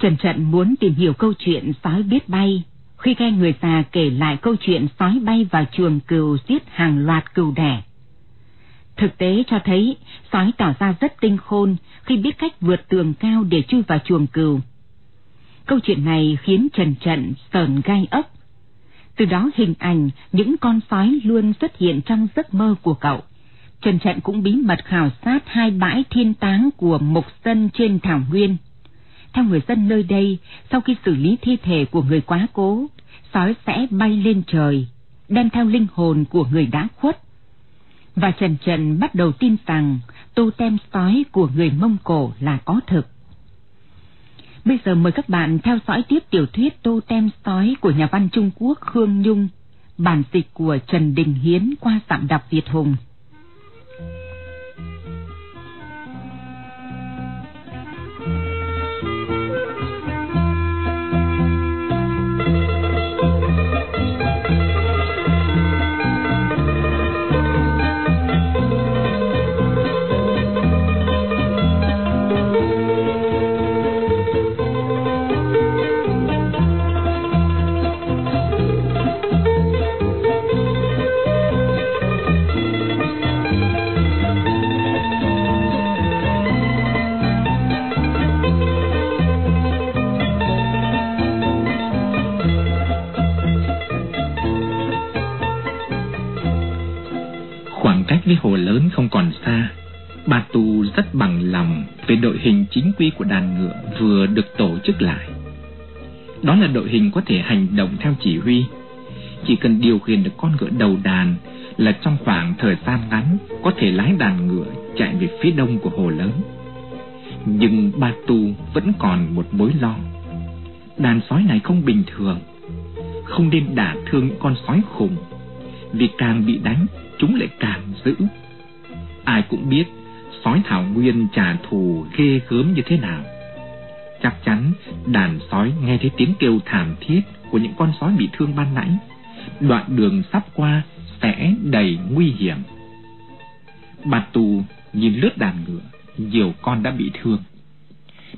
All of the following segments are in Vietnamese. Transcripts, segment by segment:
Trần Trận muốn tìm hiểu câu chuyện sói biết bay khi nghe người già kể lại câu chuyện sói bay vào chuồng cừu giết hàng loạt cừu đẻ. Thực tế cho thấy, sói tỏ ra rất tinh khôn khi biết cách vượt tường cao để chui vào chuồng cừu. Câu chuyện này khiến Trần Trận sờn gai ốc. Từ đó hình ảnh những con sói luôn xuất hiện trong giấc mơ của cậu. Trần Trận cũng bí mật khảo sát hai bãi thiên táng của mục dân trên thảo nguyên. Theo người dân nơi đây, sau khi xử lý thi thể của người quá cố, sói sẽ bay lên trời, đem theo linh hồn của người đã khuất. Và Trần Trần bắt đầu tin rằng tô tem sói của người Mông Cổ là có thực. Bây giờ mời các bạn theo dõi tiếp tiểu thuyết tô tem sói của nhà văn Trung Quốc Khương Nhung, bản dịch của Trần Đình Hiến qua giọng đọc Việt Hùng. Quy của đàn ngựa vừa được tổ chức lại. Đó là đội hình có thể hành động theo chỉ huy. Chỉ cần điều khiển được con ngựa đầu đàn là trong khoảng thời gian ngắn có thể lái đàn ngựa chạy về phía đông của hồ lớn. Nhưng Ba Tu vẫn còn một mối lo. Đàn sói này không bình thường, không nên đả thương những con sói khủng, vì càng bị đánh chúng lại càng dữ. Ai cũng biết sói thảo nguyên trả thù ghê gớm như thế nào. Chắc chắn đàn sói nghe thấy tiếng kêu thảm thiết của những con sói bị thương ban nãy. Đoạn đường sắp qua sẽ đầy nguy hiểm. Bà tù nhìn lướt đàn ngựa, nhiều con đã bị thương.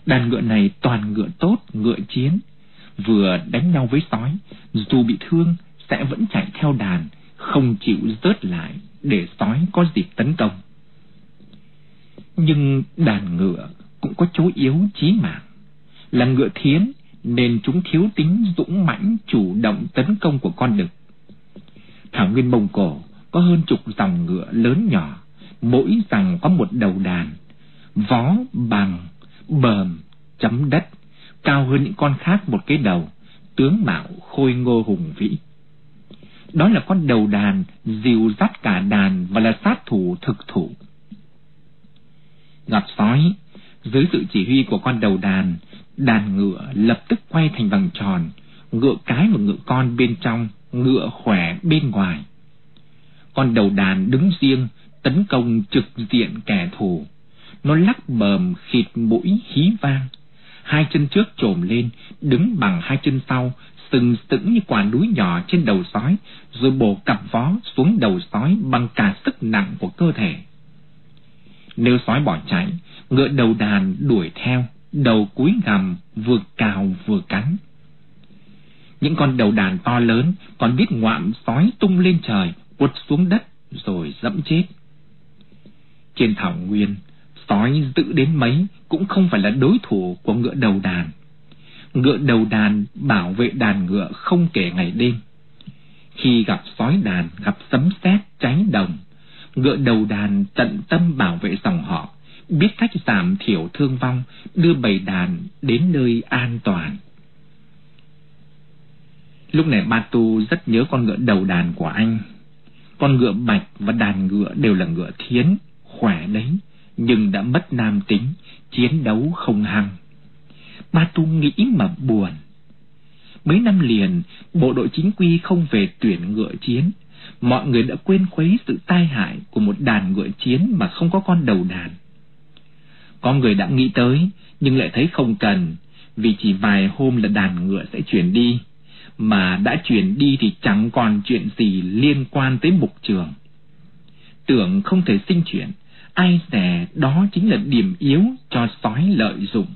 Đàn ngựa này toàn ngựa tốt, ngựa chiến. Vừa đánh nhau với sói, dù bị thương sẽ vẫn chạy theo đàn, không chịu rớt lại để sói có dịp tấn công. Nhưng đàn ngựa cũng có chỗ yếu chí mạng. Là ngựa thiến nên chúng thiếu tính dũng mãnh chủ động tấn công của con đực. Thảo nguyên Mông Cổ có hơn chục dòng ngựa lớn nhỏ, mỗi dòng có một đầu đàn, vó bằng, bờm, chấm đất, cao hơn những con khác một cái đầu, tướng mạo khôi ngô hùng vĩ. Đó là con đầu đàn dìu dắt cả đàn và là sát thủ thực thủ. Gặp sói, dưới sự chỉ huy của con đầu đàn, đàn ngựa lập tức quay thành vòng tròn, ngựa cái và ngựa con bên trong, ngựa khỏe bên ngoài. Con đầu đàn đứng riêng, tấn công trực diện kẻ thù. Nó lắc bờm khịt mũi hí vang. Hai chân trước trồm lên, đứng bằng hai chân sau, sừng sững như quả núi nhỏ trên đầu sói, rồi bổ cặp vó xuống đầu sói bằng cả sức nặng của cơ thể. Nếu sói bỏ chạy, ngựa đầu đàn đuổi theo, đầu cúi gằm, vừa cào vừa cắn. Những con đầu đàn to lớn còn biết ngoạm sói tung lên trời, quật xuống đất, rồi dẫm chết. Trên thảo nguyên, sói dữ đến mấy cũng không phải là đối thủ của ngựa đầu đàn. Ngựa đầu đàn bảo vệ đàn ngựa không kể ngày đêm. Khi gặp sói đàn, gặp sấm sét cháy đồng, ngựa đầu đàn tận tâm bảo vệ dòng họ, biết cách giảm thiểu thương vong, đưa bầy đàn đến nơi an toàn. Lúc này Ba Tu rất nhớ con ngựa đầu đàn của anh. Con ngựa bạch và đàn ngựa đều là ngựa thiến, khỏe đấy, nhưng đã mất nam tính, chiến đấu không hăng. Ba Tu nghĩ mà buồn. Mấy năm liền, bộ đội chính quy không về tuyển ngựa chiến. Mọi người đã quên khuấy sự tai hại của một đàn ngựa chiến mà không có con đầu đàn. Có người đã nghĩ tới, nhưng lại thấy không cần, vì chỉ vài hôm là đàn ngựa sẽ chuyển đi mà đã chuyển đi thì chẳng còn chuyện gì liên quan tới mục trường. Tưởng không thể sinh chuyển, ai dè đó chính là điểm yếu cho sói lợi dụng.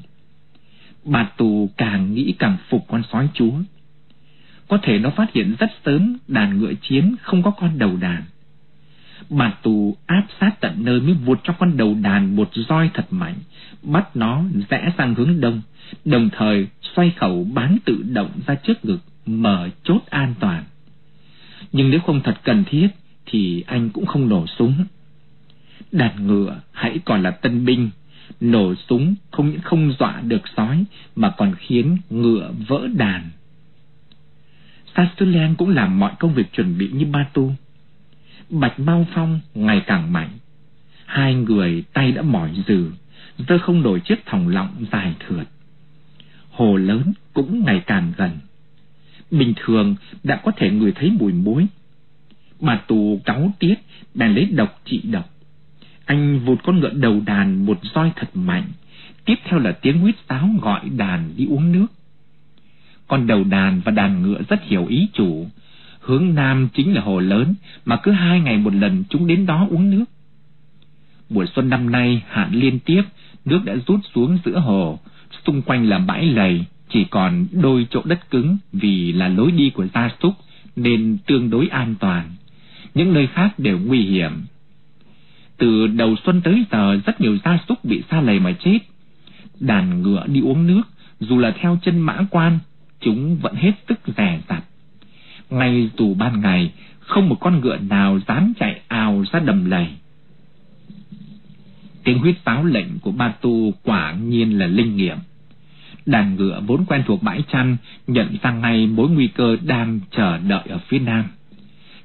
Bà tù càng nghĩ càng phục con sói chúa. Có thể nó phát hiện rất sớm đàn ngựa chiến không có con đầu đàn. Bà tù áp sát tận nơi mới vụt cho con đầu đàn một roi thật mạnh, bắt nó rẽ sang hướng đông, đồng thời xoay khẩu bán tự động ra trước ngực mở chốt an toàn. Nhưng nếu không thật cần thiết thì anh cũng không nổ súng. Đàn ngựa hãy còn là tân binh, nổ súng không những không dọa được sói mà còn khiến ngựa vỡ đàn. Sastulen cũng làm mọi công việc chuẩn bị như ba tu. Bạch Mao Phong ngày càng mạnh. Hai người tay đã mỏi dừ, dơ không nổi chiếc thòng lọng dài thượt. Hồ lớn cũng ngày càng gần bình thường đã có thể người thấy mùi muối. Bà tù cáu tiết, bèn lấy độc trị độc. Anh vụt con ngựa đầu đàn một roi thật mạnh, tiếp theo là tiếng huyết sáo gọi đàn đi uống nước. Con đầu đàn và đàn ngựa rất hiểu ý chủ, hướng nam chính là hồ lớn, mà cứ hai ngày một lần chúng đến đó uống nước. Buổi xuân năm nay hạn liên tiếp, nước đã rút xuống giữa hồ, xung quanh là bãi lầy, chỉ còn đôi chỗ đất cứng vì là lối đi của gia súc nên tương đối an toàn. Những nơi khác đều nguy hiểm. Từ đầu xuân tới giờ rất nhiều gia súc bị xa lầy mà chết. Đàn ngựa đi uống nước, dù là theo chân mã quan, chúng vẫn hết sức rè rặt. Ngay dù ban ngày, không một con ngựa nào dám chạy ào ra đầm lầy. Tiếng huyết sáo lệnh của Ba Tu quả nhiên là linh nghiệm. Đàn ngựa vốn quen thuộc bãi chăn nhận ra ngay mối nguy cơ đang chờ đợi ở phía nam.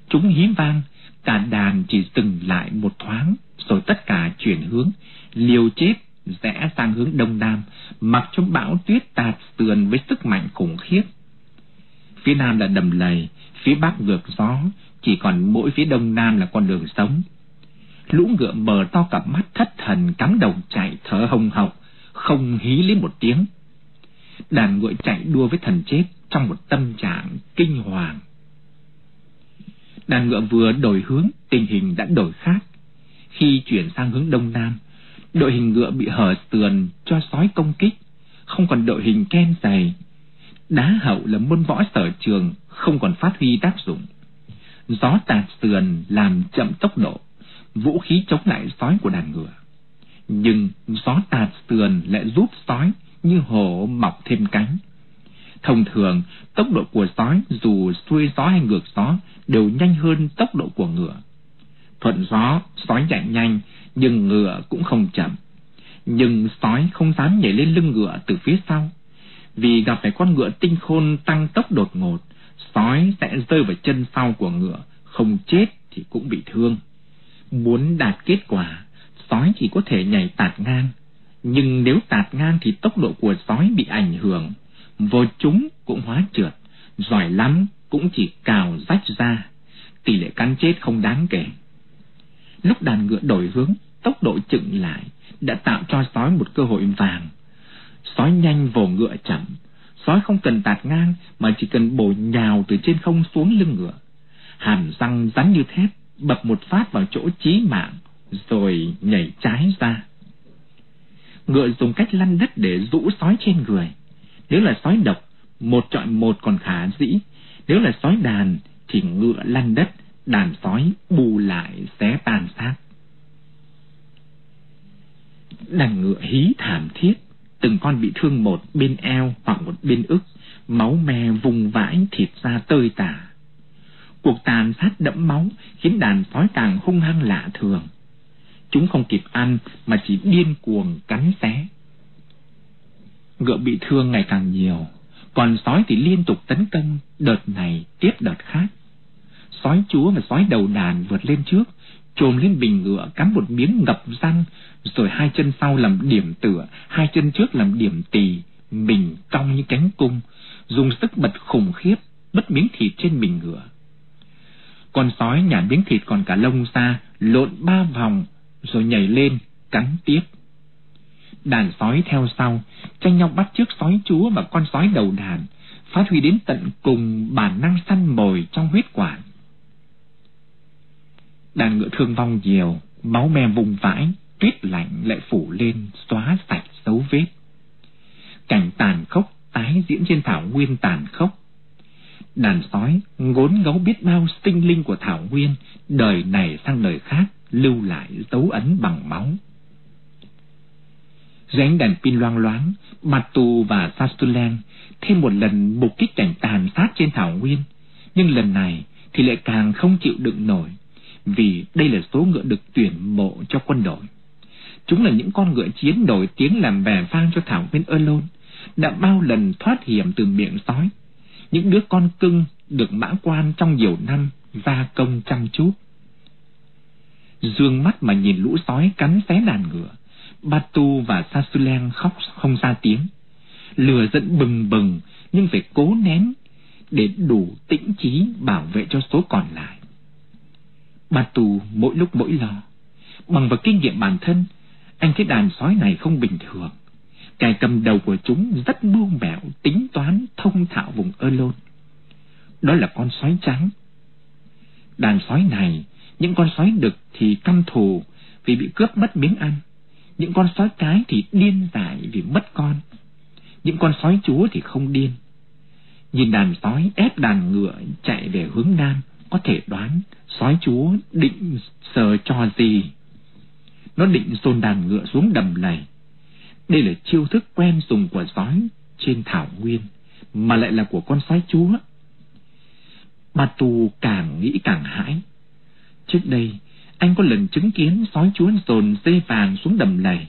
Chúng hiếm vang, cả đàn chỉ dừng lại một thoáng, rồi tất cả chuyển hướng, liều chết rẽ sang hướng đông nam, mặc cho bão tuyết tạt sườn với sức mạnh khủng khiếp. Phía nam là đầm lầy, phía bắc ngược gió, chỉ còn mỗi phía đông nam là con đường sống. Lũ ngựa mờ to cặp mắt thất thần cắm đầu chạy thở hồng hộc, không hí lấy một tiếng đàn ngựa chạy đua với thần chết trong một tâm trạng kinh hoàng. Đàn ngựa vừa đổi hướng, tình hình đã đổi khác. Khi chuyển sang hướng đông nam, đội hình ngựa bị hở sườn cho sói công kích, không còn đội hình ken dày. Đá hậu là môn võ sở trường, không còn phát huy tác dụng. Gió tạt sườn làm chậm tốc độ, vũ khí chống lại sói của đàn ngựa. Nhưng gió tạt sườn lại giúp sói như hổ mọc thêm cánh. Thông thường, tốc độ của sói dù xuôi gió hay ngược gió đều nhanh hơn tốc độ của ngựa. Thuận gió, sói chạy nhanh, nhưng ngựa cũng không chậm. Nhưng sói không dám nhảy lên lưng ngựa từ phía sau. Vì gặp phải con ngựa tinh khôn tăng tốc đột ngột, sói sẽ rơi vào chân sau của ngựa, không chết thì cũng bị thương. Muốn đạt kết quả, sói chỉ có thể nhảy tạt ngang, nhưng nếu tạt ngang thì tốc độ của sói bị ảnh hưởng, vô chúng cũng hóa trượt, giỏi lắm cũng chỉ cào rách ra, tỷ lệ cắn chết không đáng kể. Lúc đàn ngựa đổi hướng, tốc độ chững lại đã tạo cho sói một cơ hội vàng. Sói nhanh vồ ngựa chậm, sói không cần tạt ngang mà chỉ cần bổ nhào từ trên không xuống lưng ngựa. Hàm răng rắn như thép, bập một phát vào chỗ chí mạng, rồi nhảy trái ra ngựa dùng cách lăn đất để rũ sói trên người. Nếu là sói độc, một chọi một còn khả dĩ. Nếu là sói đàn, thì ngựa lăn đất, đàn sói bù lại xé tan xác. Đàn ngựa hí thảm thiết, từng con bị thương một bên eo hoặc một bên ức, máu me vùng vãi thịt ra tơi tả. Cuộc tàn sát đẫm máu khiến đàn sói càng hung hăng lạ thường. Chúng không kịp ăn mà chỉ điên cuồng cắn xé. Ngựa bị thương ngày càng nhiều, còn sói thì liên tục tấn công đợt này tiếp đợt khác. Sói chúa và sói đầu đàn vượt lên trước, trồm lên bình ngựa cắm một miếng ngập răng, rồi hai chân sau làm điểm tựa, hai chân trước làm điểm tỳ, mình cong như cánh cung, dùng sức bật khủng khiếp, bứt miếng thịt trên bình ngựa. Con sói nhả miếng thịt còn cả lông ra, lộn ba vòng, rồi nhảy lên, cắn tiếp. Đàn sói theo sau, tranh nhau bắt trước sói chúa và con sói đầu đàn, phát huy đến tận cùng bản năng săn mồi trong huyết quản. Đàn ngựa thương vong nhiều, máu me vùng vãi, tuyết lạnh lại phủ lên, xóa sạch dấu vết. Cảnh tàn khốc tái diễn trên thảo nguyên tàn khốc. Đàn sói ngốn ngấu biết bao sinh linh của thảo nguyên, đời này sang đời khác, lưu lại dấu ấn bằng máu. Dưới ánh đèn pin loang loáng, Batu và sastulen thêm một lần mục kích cảnh tàn sát trên thảo nguyên, nhưng lần này thì lại càng không chịu đựng nổi, vì đây là số ngựa được tuyển mộ cho quân đội. Chúng là những con ngựa chiến nổi tiếng làm bè vang cho thảo nguyên Ơ đã bao lần thoát hiểm từ miệng sói. Những đứa con cưng được mã quan trong nhiều năm gia công chăm chút. Dương mắt mà nhìn lũ sói cắn xé đàn ngựa, Batu và Sasulen khóc không ra tiếng. lừa giận bừng bừng nhưng phải cố nén để đủ tĩnh trí bảo vệ cho số còn lại bà tù mỗi lúc mỗi lo. Bằng vào kinh nghiệm bản thân, anh thấy đàn sói này không bình thường. Kẻ cầm đầu của chúng rất mưu mẹo, tính toán, thông thạo vùng ơ lôn. Đó là con sói trắng. Đàn sói này, những con sói đực thì căm thù vì bị cướp mất miếng ăn. Những con sói cái thì điên dại vì mất con. Những con sói chúa thì không điên. Nhìn đàn sói ép đàn ngựa chạy về hướng nam, có thể đoán sói chúa định sờ cho gì. Nó định dồn đàn ngựa xuống đầm lầy. Đây là chiêu thức quen dùng của sói trên thảo nguyên, mà lại là của con sói chúa. Bà tù càng nghĩ càng hãi. Trước đây, anh có lần chứng kiến sói chúa dồn dây vàng xuống đầm lầy.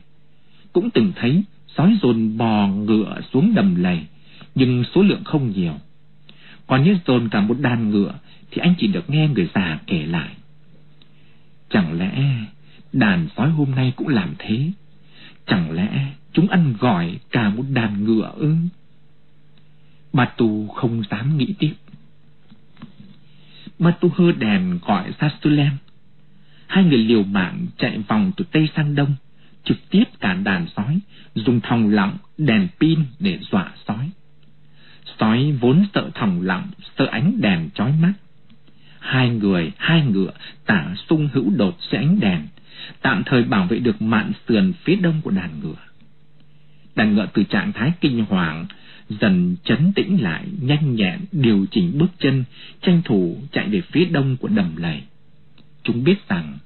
Cũng từng thấy sói dồn bò ngựa xuống đầm lầy, nhưng số lượng không nhiều. Còn như dồn cả một đàn ngựa thì anh chỉ được nghe người già kể lại. Chẳng lẽ đàn sói hôm nay cũng làm thế? Chẳng lẽ chúng ăn gọi cả một đàn ngựa ư? Bà Tu không dám nghĩ tiếp. Bà Tu hơ đèn gọi Sastulem. Hai người liều mạng chạy vòng từ Tây sang Đông, trực tiếp cả đàn sói, dùng thòng lọng, đèn pin để dọa sói. Sói vốn sợ thòng lọng, sợ ánh đèn chói mắt. Hai người, hai ngựa tả sung hữu đột sẽ ánh đèn, tạm thời bảo vệ được mạn sườn phía đông của đàn ngựa. Đàn ngựa từ trạng thái kinh hoàng dần chấn tĩnh lại, nhanh nhẹn điều chỉnh bước chân, tranh thủ chạy về phía đông của đầm lầy. Chúng biết rằng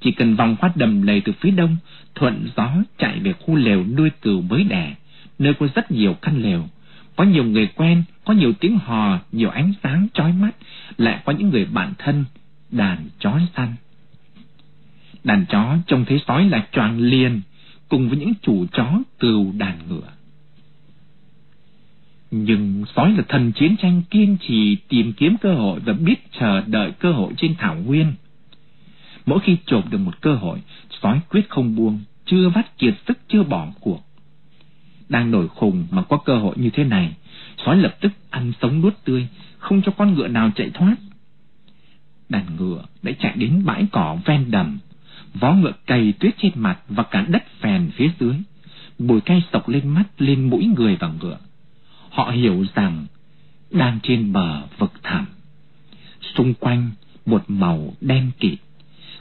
chỉ cần vòng qua đầm lầy từ phía đông, thuận gió chạy về khu lều nuôi cừu mới đẻ, nơi có rất nhiều căn lều, có nhiều người quen, có nhiều tiếng hò, nhiều ánh sáng chói mắt, lại có những người bạn thân, đàn chó săn. Đàn chó trông thấy sói là choàng liền, cùng với những chủ chó cừu đàn ngựa. Nhưng sói là thần chiến tranh kiên trì tìm kiếm cơ hội và biết chờ đợi cơ hội trên thảo nguyên. Mỗi khi chộp được một cơ hội, sói quyết không buông, chưa vắt kiệt sức chưa bỏ cuộc. Đang nổi khùng mà có cơ hội như thế này, sói lập tức ăn sống nuốt tươi, không cho con ngựa nào chạy thoát. Đàn ngựa đã chạy đến bãi cỏ ven đầm, vó ngựa cày tuyết trên mặt và cả đất phèn phía dưới. Bùi cay sộc lên mắt, lên mũi người và ngựa. Họ hiểu rằng đang trên bờ vực thẳm. Xung quanh một màu đen kịt,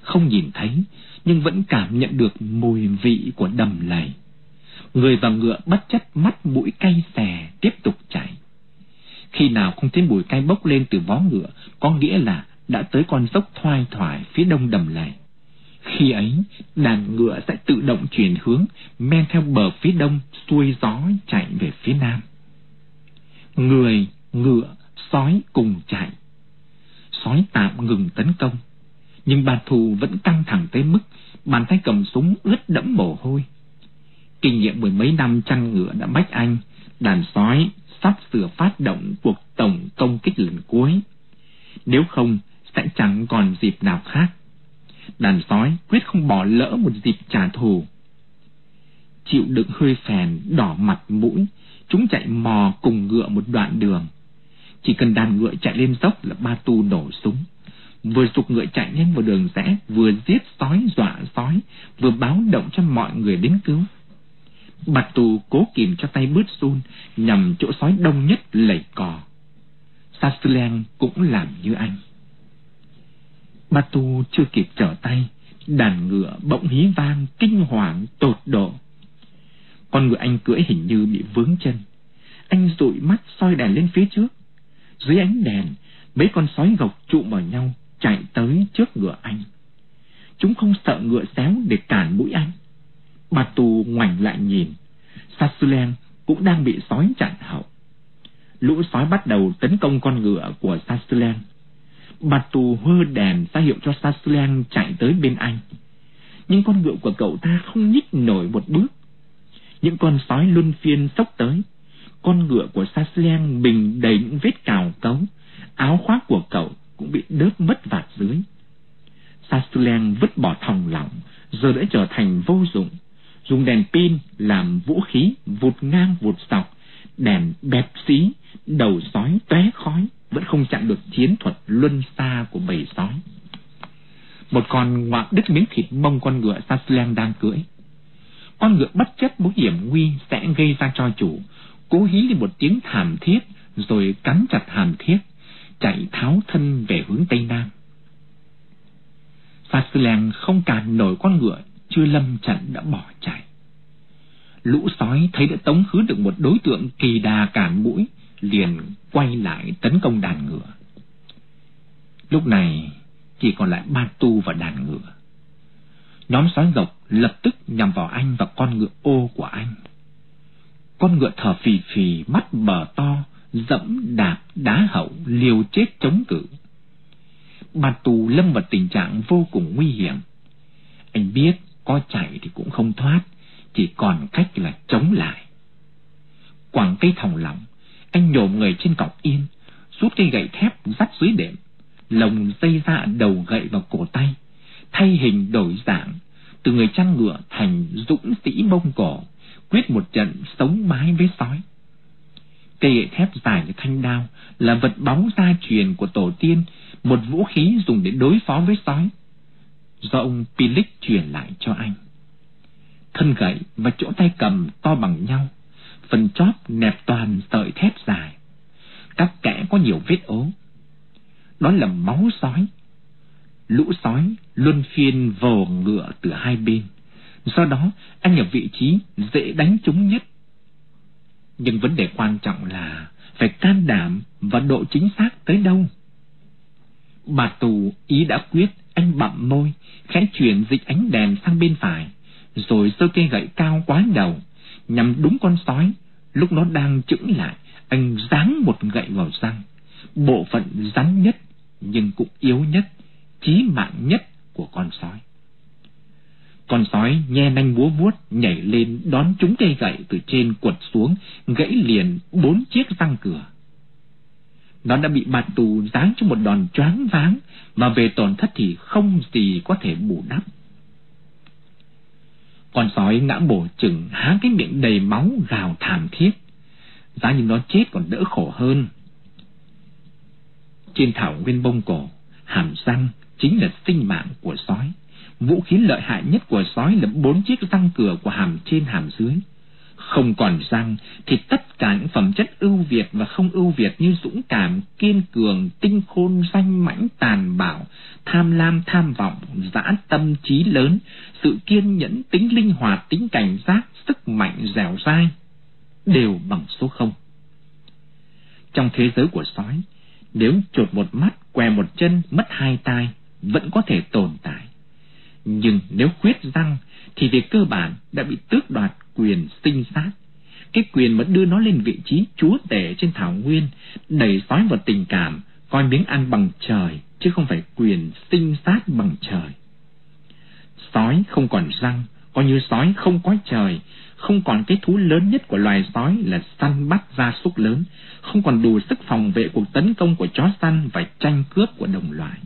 không nhìn thấy nhưng vẫn cảm nhận được mùi vị của đầm lầy. Người và ngựa bất chấp mắt mũi cay xè tiếp tục chạy. Khi nào không thấy mùi cay bốc lên từ vó ngựa, có nghĩa là đã tới con dốc thoai thoải phía đông đầm lầy. Khi ấy, đàn ngựa sẽ tự động chuyển hướng, men theo bờ phía đông, xuôi gió chạy về phía nam. Người, ngựa, sói cùng chạy. Sói sói tạm ngừng tấn công. Nhưng bà thù vẫn căng thẳng tới mức bàn tay cầm súng ướt đẫm mồ hôi. Kinh nghiệm mười mấy năm chăn ngựa đã bách anh, đàn sói sắp sửa phát động cuộc tổng công kích lần cuối. Nếu không, sẽ chẳng còn dịp nào khác. Đàn sói quyết không bỏ lỡ một dịp trả thù. Chịu đựng hơi phèn, đỏ mặt mũi, chúng chạy mò cùng ngựa một đoạn đường. Chỉ cần đàn ngựa chạy lên dốc là ba tu nổ súng. Vừa dục ngựa chạy nhanh vào đường rẽ, vừa giết sói dọa sói, vừa báo động cho mọi người đến cứu. Bạch tù cố kìm cho tay bứt run nhằm chỗ sói đông nhất lầy cò. Sasulen cũng làm như anh. Bạch tù chưa kịp trở tay, đàn ngựa bỗng hí vang kinh hoàng tột độ. Con ngựa anh cưỡi hình như bị vướng chân. Anh dụi mắt soi đèn lên phía trước. Dưới ánh đèn, mấy con sói gộc trụ vào nhau, chạy tới trước ngựa anh. Chúng không sợ ngựa xéo để cản mũi anh. Batu tù ngoảnh lại nhìn. Sasulen cũng đang bị sói chặn hậu. Lũ sói bắt đầu tấn công con ngựa của Sasulen. Batu tù hơ đèn ra hiệu cho Sasulen chạy tới bên anh. Nhưng con ngựa của cậu ta không nhích nổi một bước. Những con sói luân phiên sốc tới. Con ngựa của Sasulen bình đầy những vết cào cấu. Áo khoác của cậu cũng bị đớp mất vạt dưới. Sasulen vứt bỏ thòng lỏng, giờ đã trở thành vô dụng dùng đèn pin làm vũ khí vụt ngang vụt dọc, đèn bẹp xí, đầu sói tóe khói, vẫn không chặn được chiến thuật luân xa của bầy sói. Một con ngoạm đứt miếng thịt mông con ngựa Saslem đang cưỡi. Con ngựa bất chấp mối hiểm nguy sẽ gây ra cho chủ, cố hí lên một tiếng thảm thiết, rồi cắn chặt hàm thiết, chạy tháo thân về hướng Tây Nam. Saslem không cản nổi con ngựa chưa lâm trận đã bỏ chạy. Lũ sói thấy đã tống khứ được một đối tượng kỳ đà cản mũi, liền quay lại tấn công đàn ngựa. Lúc này chỉ còn lại ba tu và đàn ngựa. Nhóm sói gộc lập tức nhằm vào anh và con ngựa ô của anh. Con ngựa thở phì phì, mắt bờ to, dẫm đạp đá hậu, liều chết chống cự. Ba tù lâm vào tình trạng vô cùng nguy hiểm. Anh biết có chạy thì cũng không thoát, chỉ còn cách là chống lại. Quảng cây thòng lọng, anh nhổm người trên cọc yên, rút cây gậy thép dắt dưới đệm, lồng dây ra đầu gậy vào cổ tay, thay hình đổi dạng, từ người chăn ngựa thành dũng sĩ mông cổ, quyết một trận sống mái với sói. Cây gậy thép dài như thanh đao là vật bóng gia truyền của tổ tiên, một vũ khí dùng để đối phó với sói do ông Pilic truyền lại cho anh. Thân gậy và chỗ tay cầm to bằng nhau, phần chóp nẹp toàn sợi thép dài. Các kẽ có nhiều vết ố. Đó là máu sói. Lũ sói luân phiên vồ ngựa từ hai bên. Do đó, anh ở vị trí dễ đánh chúng nhất. Nhưng vấn đề quan trọng là phải can đảm và độ chính xác tới đâu. Bà tù ý đã quyết anh bặm môi, khẽ chuyển dịch ánh đèn sang bên phải, rồi giơ cây gậy cao quá đầu, nhằm đúng con sói. Lúc nó đang chững lại, anh giáng một gậy vào răng, bộ phận rắn nhất nhưng cũng yếu nhất, chí mạng nhất của con sói. Con sói nhe nanh búa vuốt nhảy lên đón chúng cây gậy từ trên quật xuống, gãy liền bốn chiếc răng cửa. Nó đã bị bà tù giáng cho một đòn choáng váng, mà về tổn thất thì không gì có thể bù đắp. Con sói ngã bổ chừng há cái miệng đầy máu gào thảm thiết. Giá như nó chết còn đỡ khổ hơn. Trên thảo nguyên bông cổ, hàm răng chính là sinh mạng của sói. Vũ khí lợi hại nhất của sói là bốn chiếc răng cửa của hàm trên hàm dưới không còn răng thì tất cả những phẩm chất ưu việt và không ưu việt như dũng cảm, kiên cường, tinh khôn, danh mãnh, tàn bạo, tham lam, tham vọng, dã tâm trí lớn, sự kiên nhẫn, tính linh hoạt, tính cảnh giác, sức mạnh dẻo dai đều bằng số không. Trong thế giới của sói, nếu chột một mắt, què một chân, mất hai tai, vẫn có thể tồn tại. Nhưng nếu khuyết răng thì về cơ bản đã bị tước đoạt quyền sinh sát. Cái quyền mà đưa nó lên vị trí chúa tể trên thảo nguyên, đẩy sói vào tình cảm, coi miếng ăn bằng trời, chứ không phải quyền sinh sát bằng trời. Sói không còn răng, coi như sói không có trời, không còn cái thú lớn nhất của loài sói là săn bắt gia súc lớn, không còn đủ sức phòng vệ cuộc tấn công của chó săn và tranh cướp của đồng loại,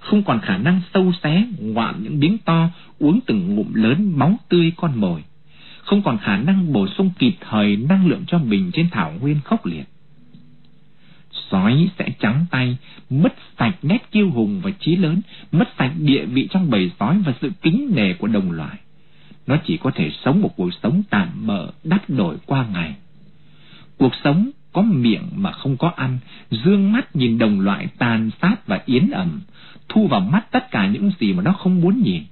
không còn khả năng sâu xé, ngoạm những miếng to, uống từng ngụm lớn máu tươi con mồi, không còn khả năng bổ sung kịp thời năng lượng cho mình trên thảo nguyên khốc liệt. Sói sẽ trắng tay, mất sạch nét kiêu hùng và trí lớn, mất sạch địa vị trong bầy sói và sự kính nể của đồng loại nó chỉ có thể sống một cuộc sống tạm bợ đắp đổi qua ngày. Cuộc sống có miệng mà không có ăn, dương mắt nhìn đồng loại tàn sát và yến ẩm, thu vào mắt tất cả những gì mà nó không muốn nhìn.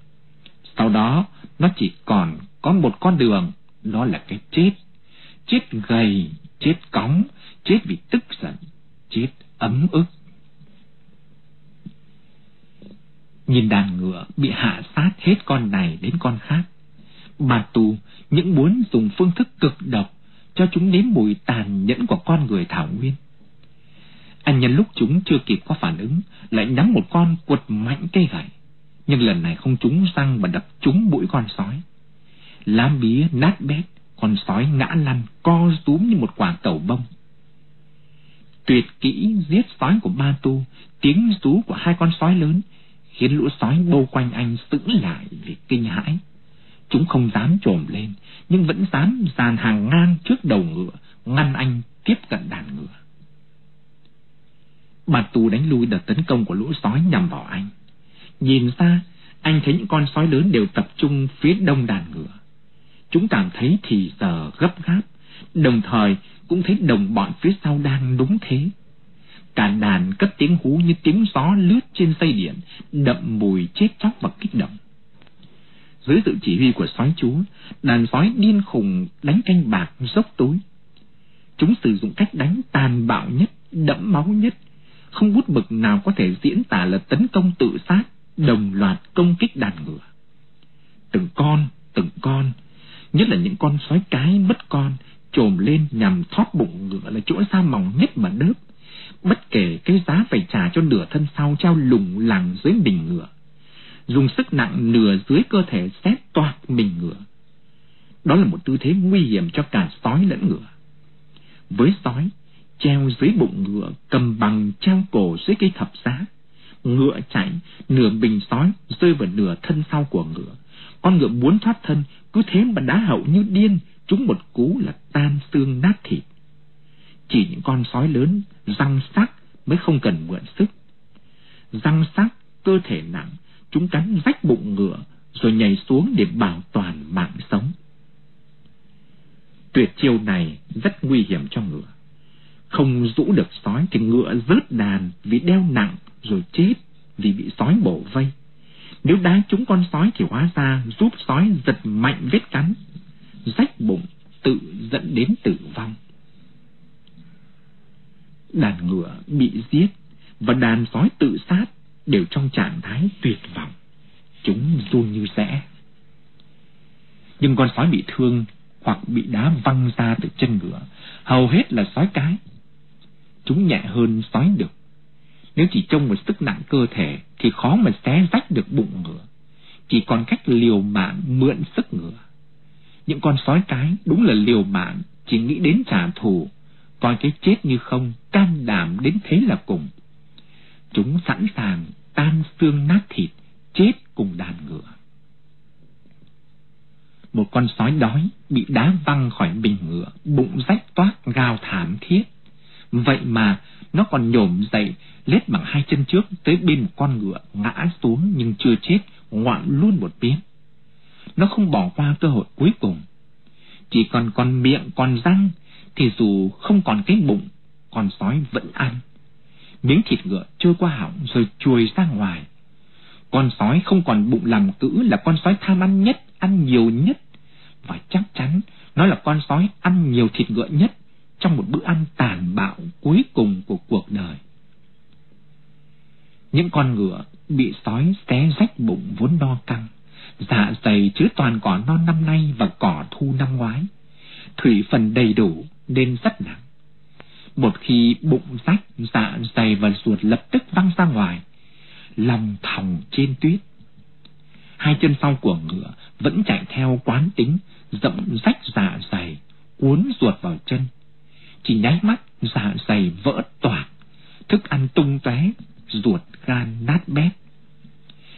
Sau đó, nó chỉ còn có một con đường, đó là cái chết. Chết gầy, chết cóng, chết vì tức giận, chết ấm ức. Nhìn đàn ngựa bị hạ sát hết con này đến con khác, Bà tù những muốn dùng phương thức cực độc cho chúng nếm mùi tàn nhẫn của con người thảo nguyên. Anh nhân lúc chúng chưa kịp có phản ứng, lại nắm một con quật mạnh cây gậy. Nhưng lần này không trúng răng mà đập trúng mũi con sói. Lá bía nát bét, con sói ngã lăn, co rúm như một quả cầu bông. Tuyệt kỹ giết sói của ba tu, tiếng rú của hai con sói lớn, khiến lũ sói bô quanh anh sững lại vì kinh hãi. Chúng không dám trồm lên, nhưng vẫn dám dàn hàng ngang trước đầu ngựa, ngăn anh tiếp cận đàn ngựa. Bà Tu đánh lui đợt tấn công của lũ sói nhằm vào anh. Nhìn xa, anh thấy những con sói lớn đều tập trung phía đông đàn ngựa. Chúng cảm thấy thì giờ gấp gáp, đồng thời cũng thấy đồng bọn phía sau đang đúng thế. Cả đàn cất tiếng hú như tiếng gió lướt trên dây điện, đậm mùi chết chóc và kích động. Dưới sự chỉ huy của sói chúa, đàn sói điên khùng đánh canh bạc dốc tối. Chúng sử dụng cách đánh tàn bạo nhất, đẫm máu nhất, không bút bực nào có thể diễn tả là tấn công tự sát, đồng loạt công kích đàn ngựa. Từng con, từng con, nhất là những con sói cái mất con, trồm lên nhằm thoát bụng ngựa là chỗ da mỏng nhất mà đớp, bất kể cái giá phải trả cho nửa thân sau treo lủng lẳng dưới đỉnh ngựa dùng sức nặng nửa dưới cơ thể xếp toạc mình ngựa. Đó là một tư thế nguy hiểm cho cả sói lẫn ngựa. Với sói, treo dưới bụng ngựa cầm bằng treo cổ dưới cây thập giá. Ngựa chạy, nửa bình sói rơi vào nửa thân sau của ngựa. Con ngựa muốn thoát thân, cứ thế mà đá hậu như điên, chúng một cú là tan xương nát thịt. Chỉ những con sói lớn, răng sắc mới không cần mượn sức. Răng sắc, cơ thể nặng, chúng cắn rách bụng ngựa rồi nhảy xuống để bảo toàn mạng sống. Tuyệt chiêu này rất nguy hiểm cho ngựa. Không rũ được sói thì ngựa rớt đàn vì đeo nặng rồi chết vì bị sói bổ vây. Nếu đá trúng con sói thì hóa ra giúp sói giật mạnh vết cắn, rách bụng tự dẫn đến tử vong. Đàn ngựa bị giết và đàn sói tự sát đều trong trạng thái tuyệt vọng. Chúng run như rẽ. Nhưng con sói bị thương hoặc bị đá văng ra từ chân ngựa, hầu hết là sói cái. Chúng nhẹ hơn sói được. Nếu chỉ trông một sức nặng cơ thể thì khó mà xé rách được bụng ngựa. Chỉ còn cách liều mạng mượn sức ngựa. Những con sói cái đúng là liều mạng, chỉ nghĩ đến trả thù, coi cái chết như không, can đảm đến thế là cùng. Chúng sẵn sàng tan xương nát thịt, chết cùng đàn ngựa. Một con sói đói bị đá văng khỏi bình ngựa, bụng rách toát gào thảm thiết. Vậy mà nó còn nhổm dậy, lết bằng hai chân trước tới bên một con ngựa ngã xuống nhưng chưa chết, ngoạm luôn một miếng. Nó không bỏ qua cơ hội cuối cùng. Chỉ còn con miệng còn răng thì dù không còn cái bụng, con sói vẫn ăn miếng thịt ngựa trôi qua họng rồi chuồi ra ngoài. Con sói không còn bụng làm cữ là con sói tham ăn nhất, ăn nhiều nhất. Và chắc chắn nó là con sói ăn nhiều thịt ngựa nhất trong một bữa ăn tàn bạo cuối cùng của cuộc đời. Những con ngựa bị sói xé rách bụng vốn no căng, dạ dày chứa toàn cỏ non năm nay và cỏ thu năm ngoái. Thủy phần đầy đủ nên rất nặng. Một khi bụng rách, dạ dày và ruột lập tức văng ra ngoài, lòng thòng trên tuyết. Hai chân sau của ngựa vẫn chạy theo quán tính, dẫm rách dạ dày, cuốn ruột vào chân. Chỉ nháy mắt, dạ dày vỡ toạc, thức ăn tung tóe, ruột gan nát bét.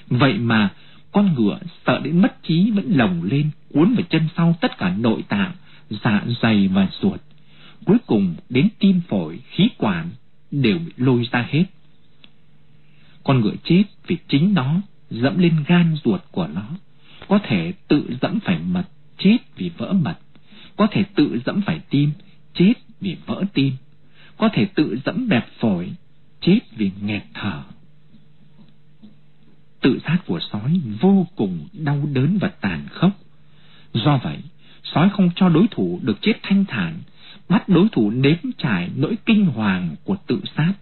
Vậy mà con ngựa sợ đến mất trí vẫn lồng lên cuốn vào chân sau tất cả nội tạng, dạ dày và ruột. Cuối cùng đến tim phổi, khí quản đều bị lôi ra hết. Con ngựa chết vì chính nó dẫm lên gan ruột của nó. Có thể tự dẫm phải mật, chết vì vỡ mật. Có thể tự dẫm phải tim, chết vì vỡ tim. Có thể tự dẫm bẹp phổi, chết vì nghẹt thở. Tự sát của sói vô cùng đau đớn và tàn khốc. Do vậy, sói không cho đối thủ được chết thanh thản, bắt đối thủ nếm trải nỗi kinh hoàng của tự sát.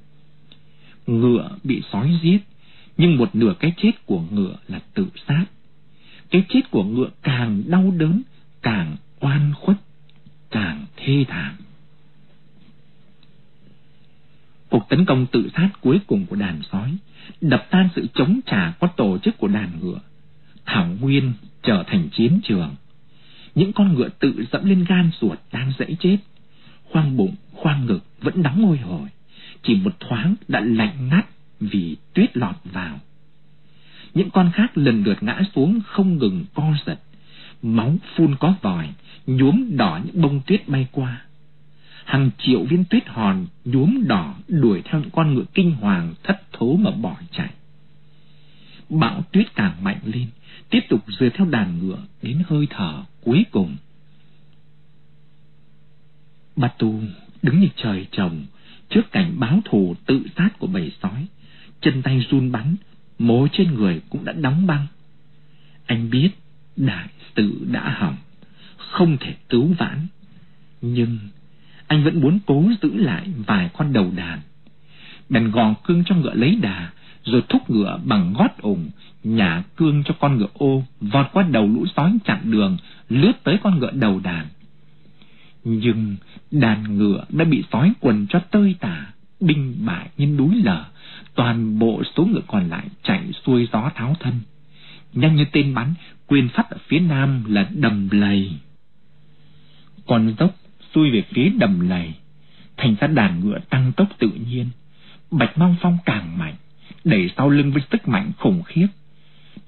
Ngựa bị sói giết, nhưng một nửa cái chết của ngựa là tự sát. Cái chết của ngựa càng đau đớn, càng oan khuất, càng thê thảm. Cuộc tấn công tự sát cuối cùng của đàn sói đập tan sự chống trả có tổ chức của đàn ngựa. Thảo Nguyên trở thành chiến trường. Những con ngựa tự dẫm lên gan ruột đang dãy chết. Khoang bụng, khoang ngực vẫn đóng ngôi hồi. Chỉ một thoáng đã lạnh ngắt vì tuyết lọt vào. Những con khác lần lượt ngã xuống không ngừng co giật. Máu phun có vòi, nhuốm đỏ những bông tuyết bay qua hàng triệu viên tuyết hòn nhuốm đỏ đuổi theo những con ngựa kinh hoàng thất thố mà bỏ chạy. Bão tuyết càng mạnh lên, tiếp tục dưa theo đàn ngựa đến hơi thở cuối cùng. Batu đứng như trời trồng trước cảnh báo thù tự sát của bầy sói, chân tay run bắn, mồ trên người cũng đã đóng băng. Anh biết đại sự đã hỏng, không thể cứu vãn, nhưng anh vẫn muốn cố giữ lại vài con đầu đàn. Bèn gò cương cho ngựa lấy đà, rồi thúc ngựa bằng gót ủng, nhả cương cho con ngựa ô, vọt qua đầu lũ sói chặn đường, lướt tới con ngựa đầu đàn. Nhưng đàn ngựa đã bị sói quần cho tơi tả, binh bại như núi lở, toàn bộ số ngựa còn lại chạy xuôi gió tháo thân. Nhanh như tên bắn, quyền phát ở phía nam là đầm lầy. Con dốc xuôi về phía đầm lầy thành ra đàn ngựa tăng tốc tự nhiên. Bạch mong phong càng mạnh, đẩy sau lưng với sức mạnh khủng khiếp.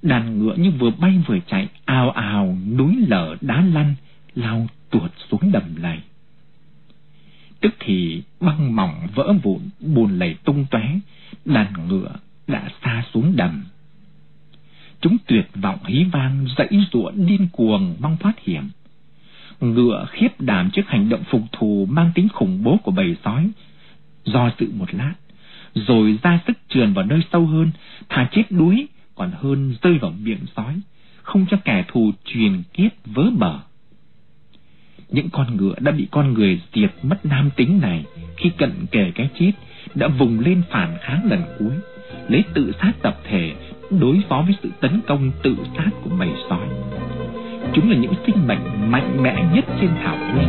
Đàn ngựa như vừa bay vừa chạy, ào ào núi lở đá lăn, lao tuột xuống đầm lầy tức thì băng mỏng vỡ vụn, bùn lầy tung tóe, đàn ngựa đã xa xuống đầm. Chúng tuyệt vọng hí vang, dãy giụa điên cuồng mong thoát hiểm ngựa khiếp đảm trước hành động phục thù mang tính khủng bố của bầy sói. Do dự một lát, rồi ra sức trườn vào nơi sâu hơn, thà chết đuối còn hơn rơi vào miệng sói, không cho kẻ thù truyền kiếp vớ bờ. Những con ngựa đã bị con người diệt mất nam tính này khi cận kề cái chết đã vùng lên phản kháng lần cuối, lấy tự sát tập thể đối phó với sự tấn công tự sát của bầy sói. Chúng là những sinh mệnh mạnh mẽ nhất trên thảo nguyên.